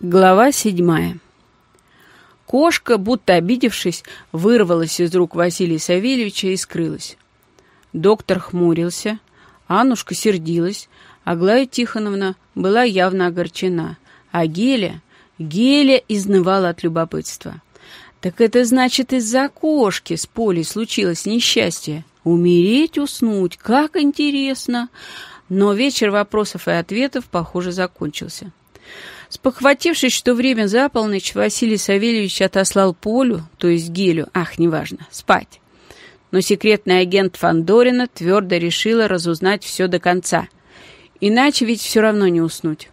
Глава седьмая. Кошка, будто обидевшись, вырвалась из рук Василия Савельевича и скрылась. Доктор хмурился, Аннушка сердилась, Аглая Тихоновна была явно огорчена, а Геля, Геля изнывала от любопытства. Так это значит, из-за кошки с Полей случилось несчастье. Умереть, уснуть, как интересно! Но вечер вопросов и ответов, похоже, закончился. Спохватившись, что время за полночь, Василий Савельевич отослал Полю, то есть Гелю, ах, неважно, спать. Но секретный агент Фандорина твердо решила разузнать все до конца. Иначе ведь все равно не уснуть.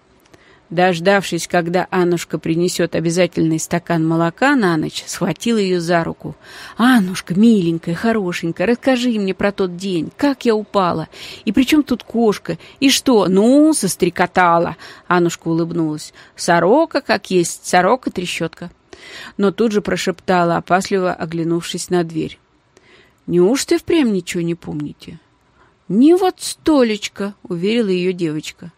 Дождавшись, когда Аннушка принесет обязательный стакан молока на ночь, схватил ее за руку. «Аннушка, миленькая, хорошенькая, расскажи мне про тот день, как я упала, и при чем тут кошка, и что?» «Ну, застрекотала!» Аннушка улыбнулась. «Сорока, как есть, сорока-трещотка». Но тут же прошептала, опасливо оглянувшись на дверь. «Неужто впрямь ничего не помните?» «Не вот столечко», — уверила ее девочка.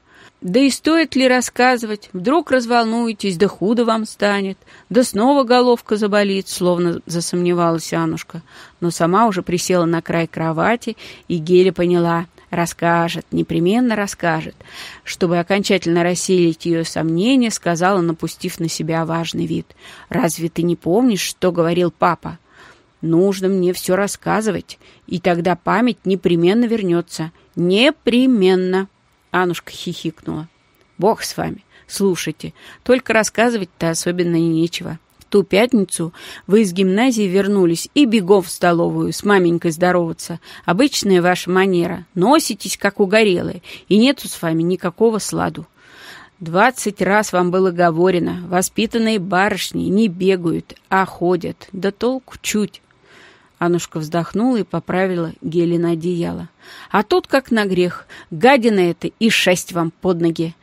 Да и стоит ли рассказывать? Вдруг разволнуетесь, да худо вам станет, да снова головка заболит, словно засомневалась Анушка. Но сама уже присела на край кровати, и Геля поняла, расскажет, непременно расскажет. Чтобы окончательно рассеять ее сомнения, сказала, напустив на себя важный вид. «Разве ты не помнишь, что говорил папа?» «Нужно мне все рассказывать, и тогда память непременно вернется. Непременно!» Анушка хихикнула. «Бог с вами. Слушайте, только рассказывать-то особенно и нечего. В ту пятницу вы из гимназии вернулись и бегом в столовую с маменькой здороваться. Обычная ваша манера. Носитесь, как угорелые, и нету с вами никакого сладу. Двадцать раз вам было говорено, воспитанные барышни не бегают, а ходят. Да толку чуть. Анушка вздохнула и поправила Гелина одеяло. А тут как на грех. Гадина это и шесть вам под ноги.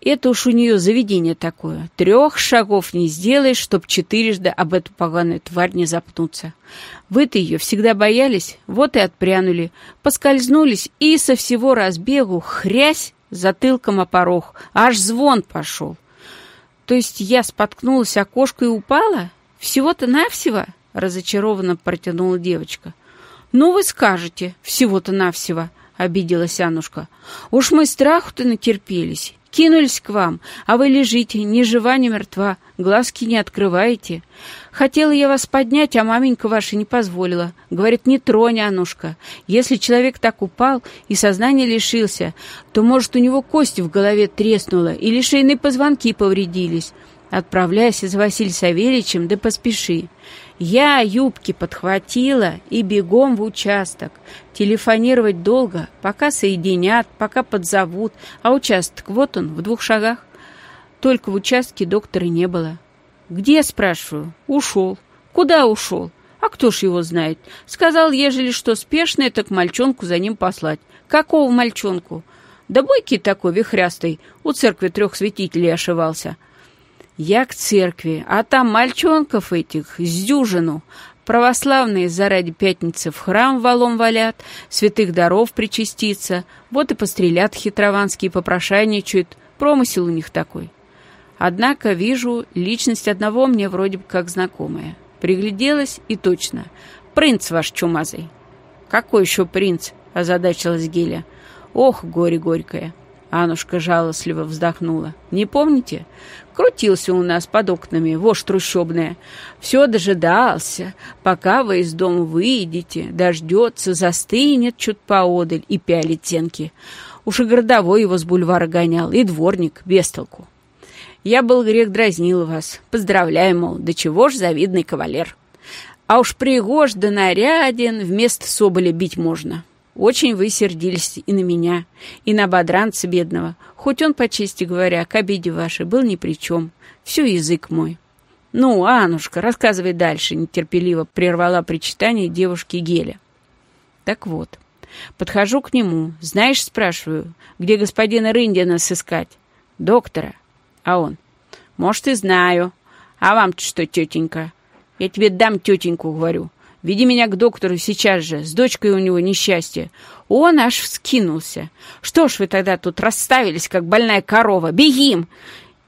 Это уж у нее заведение такое. Трех шагов не сделаешь, чтоб четырежды об эту поганую тварь не запнуться. Вы-то ее всегда боялись, вот и отпрянули. Поскользнулись и со всего разбегу хрясь затылком о порог. Аж звон пошел. То есть я споткнулась о кошку и упала? Всего-то навсего? — разочарованно протянула девочка. «Ну, вы скажете, всего-то навсего», — обиделась Анушка. «Уж мы страху-то натерпелись, кинулись к вам, а вы лежите, ни жива, ни мертва, глазки не открываете. Хотела я вас поднять, а маменька ваша не позволила. Говорит, не тронь, Анушка. Если человек так упал и сознание лишился, то, может, у него кость в голове треснула или шейные позвонки повредились. Отправляйся за Василием Савельичем, да поспеши. Я юбки подхватила и бегом в участок. Телефонировать долго, пока соединят, пока подзовут, а участок вот он, в двух шагах. Только в участке доктора не было. «Где?» — спрашиваю. «Ушел». «Куда ушел?» «А кто ж его знает?» «Сказал, ежели что спешное, так мальчонку за ним послать». «Какого мальчонку?» «Да бойкий такой, вихрястый, у церкви трех святителей ошивался». Я к церкви, а там мальчонков этих с дюжину. Православные заради пятницы в храм валом валят, святых даров причаститься, вот и пострелят хитрованские попрошайничают, промысел у них такой. Однако вижу, личность одного мне вроде бы как знакомая. Пригляделась и точно. Принц ваш чумазый. Какой еще принц? Озадачилась Геля. Ох, горе горькое. Анушка жалостливо вздохнула. «Не помните? Крутился у нас под окнами, вошь трущобная. Все дожидался, пока вы из дома выйдете, дождется, застынет чуть поодаль и пялит тенки. Уж и городовой его с бульвара гонял, и дворник, без толку. Я был грех дразнил вас. Поздравляю, мол, до чего ж завидный кавалер. А уж пригож да наряден, вместо соболя бить можно». Очень вы сердились и на меня, и на бодранца бедного. Хоть он, по чести говоря, к обиде вашей был ни при чем. Все язык мой. Ну, Анушка, рассказывай дальше, нетерпеливо прервала причитание девушки Геля. Так вот, подхожу к нему. Знаешь, спрашиваю, где господина Рындина сыскать? Доктора. А он. Может, и знаю. А вам-то что, тетенька? Я тебе дам тетеньку, говорю. Веди меня к доктору сейчас же, с дочкой у него несчастье. Он аж вскинулся. Что ж вы тогда тут расставились, как больная корова? Бегим!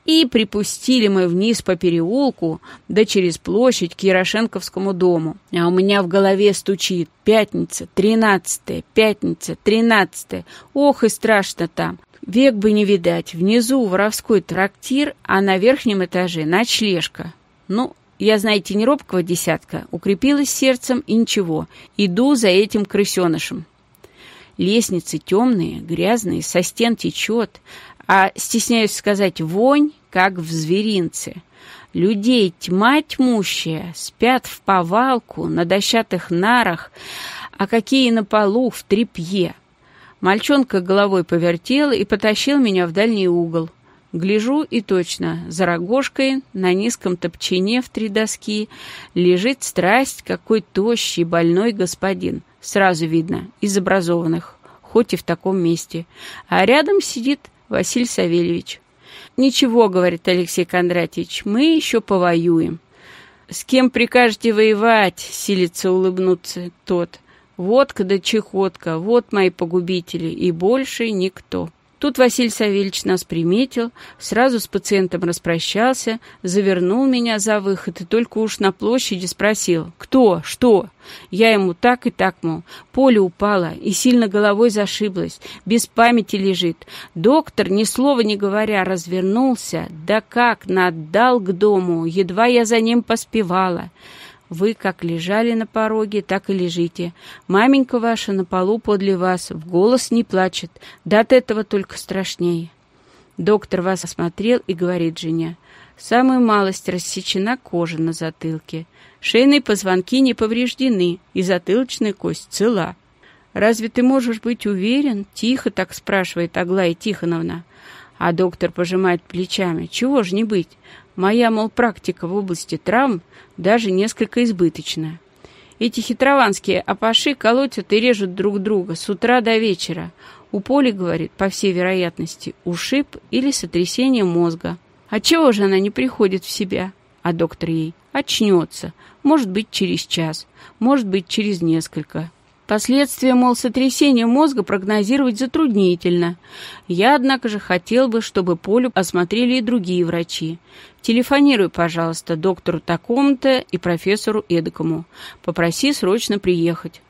И припустили мы вниз по переулку, да через площадь к Ярошенковскому дому. А у меня в голове стучит «Пятница, тринадцатая, пятница, тринадцатая». Ох, и страшно там. Век бы не видать. Внизу воровской трактир, а на верхнем этаже ночлежка. Ну, я, знаете, не робкого десятка, укрепилась сердцем и ничего. Иду за этим крысенышем. Лестницы темные, грязные, со стен течет, а, стесняюсь сказать, вонь, как в зверинце. Людей тьма тьмущая, спят в повалку, на дощатых нарах, а какие на полу в тряпье. Мальчонка головой повертел и потащил меня в дальний угол. Гляжу и точно, за рогожкой на низком топчине в три доски лежит страсть какой тощий больной господин. Сразу видно, из образованных, хоть и в таком месте. А рядом сидит Василий Савельевич. «Ничего», — говорит Алексей Кондратьевич, — «мы еще повоюем». «С кем прикажете воевать?» — силится улыбнуться тот. «Водка да чехотка, вот мои погубители, и больше никто». Тут Василий Савельевич нас приметил, сразу с пациентом распрощался, завернул меня за выход и только уж на площади спросил «Кто? Что?» Я ему так и так, мол, поле упало и сильно головой зашиблась, без памяти лежит. Доктор, ни слова не говоря, развернулся, да как наддал к дому, едва я за ним поспевала. Вы как лежали на пороге, так и лежите. Маменька ваша на полу подле вас, в голос не плачет, да от этого только страшнее. Доктор вас осмотрел и говорит жене, самую малость рассечена кожа на затылке, шейные позвонки не повреждены и затылочная кость цела. «Разве ты можешь быть уверен?» — тихо так спрашивает Аглая Тихоновна. А доктор пожимает плечами. «Чего ж не быть? Моя, мол, практика в области травм даже несколько избыточна. Эти хитрованские апаши колотят и режут друг друга с утра до вечера. У Поли, говорит, по всей вероятности, ушиб или сотрясение мозга. А чего же она не приходит в себя? А доктор ей очнется. Может быть, через час, может быть, через несколько. Последствия, мол, сотрясения мозга прогнозировать затруднительно. Я, однако же, хотел бы, чтобы Полю осмотрели и другие врачи. Телефонируй, пожалуйста, доктору такому-то и профессору эдакому. Попроси срочно приехать.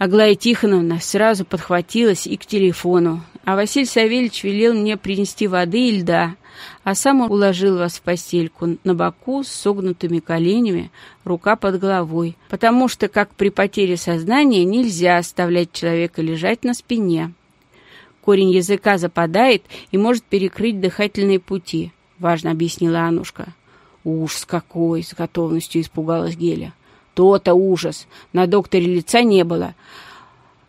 Аглая Тихоновна сразу подхватилась и к телефону, а Василий Савельевич велел мне принести воды и льда, а сам уложил вас в постельку на боку с согнутыми коленями, рука под головой, потому что, как при потере сознания, нельзя оставлять человека лежать на спине. Корень языка западает и может перекрыть дыхательные пути, важно объяснила Анушка. «Ужас какой!» — с готовностью испугалась Геля. То-то ужас. На докторе лица не было.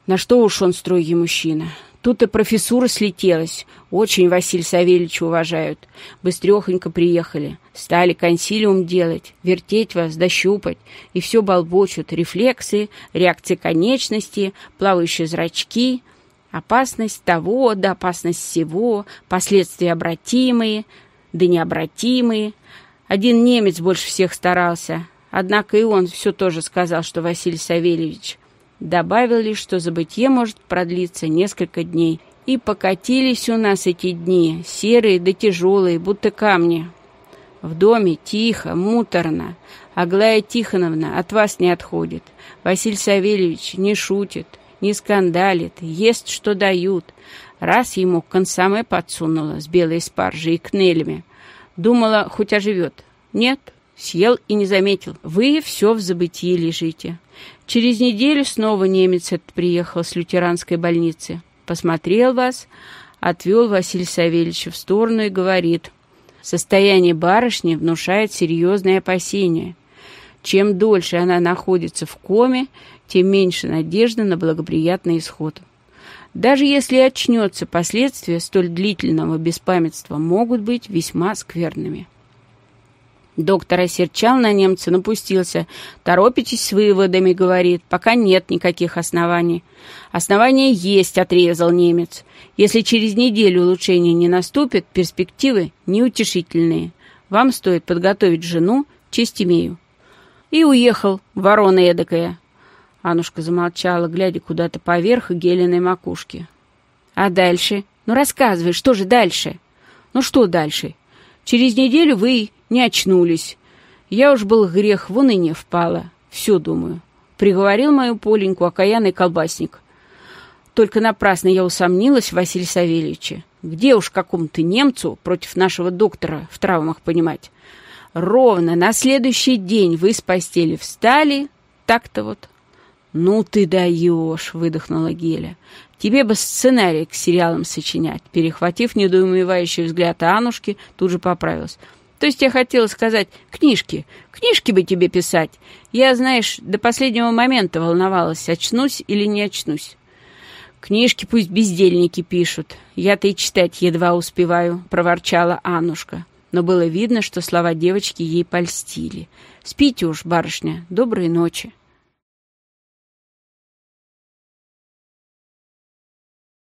На что уж он строгий мужчина. Тут и профессура слетелась. Очень Василий Савельевич уважают. Быстрехонько приехали. Стали консилиум делать, вертеть вас, дощупать. И все болбочут. Рефлексы, реакции конечности, плавающие зрачки. Опасность того, да опасность всего, последствия обратимые, да необратимые. Один немец больше всех старался. Однако и он все тоже сказал, что Василий Савельевич добавил лишь, что забытье может продлиться несколько дней. И покатились у нас эти дни, серые да тяжелые, будто камни. В доме тихо, муторно. Аглая Тихоновна от вас не отходит. Василий Савельевич не шутит, не скандалит, ест, что дают. Раз ему консаме подсунула с белой спаржей и кнелями. Думала, хоть оживет. Нет, Съел и не заметил. Вы все в забытии лежите. Через неделю снова немец этот приехал с лютеранской больницы. Посмотрел вас, отвел Василий Савельевич в сторону и говорит. Состояние барышни внушает серьезные опасения. Чем дольше она находится в коме, тем меньше надежды на благоприятный исход. Даже если очнется, последствия столь длительного беспамятства могут быть весьма скверными. Доктор осерчал на немца, напустился. «Торопитесь с выводами», — говорит, — «пока нет никаких оснований». «Основания есть», — отрезал немец. «Если через неделю улучшения не наступит, перспективы неутешительные. Вам стоит подготовить жену, честь имею». И уехал, ворона эдакая. Анушка замолчала, глядя куда-то поверх гелиной макушки. «А дальше? Ну, рассказывай, что же дальше?» «Ну, что дальше?» Через неделю вы не очнулись. Я уж был грех в уныние впала. Все думаю. Приговорил мою Поленьку окаянный колбасник. Только напрасно я усомнилась в Василии. Где уж какому-то немцу против нашего доктора в травмах понимать? Ровно на следующий день вы с постели встали, так-то вот. «Ну ты даешь!» — выдохнула Геля. «Тебе бы сценарий к сериалам сочинять». Перехватив недоумевающий взгляд Анушки, тут же поправилась. «То есть я хотела сказать, книжки. Книжки бы тебе писать. Я, знаешь, до последнего момента волновалась, очнусь или не очнусь». «Книжки пусть бездельники пишут. Я-то и читать едва успеваю», — проворчала Аннушка. Но было видно, что слова девочки ей польстили. «Спите уж, барышня. Доброй ночи».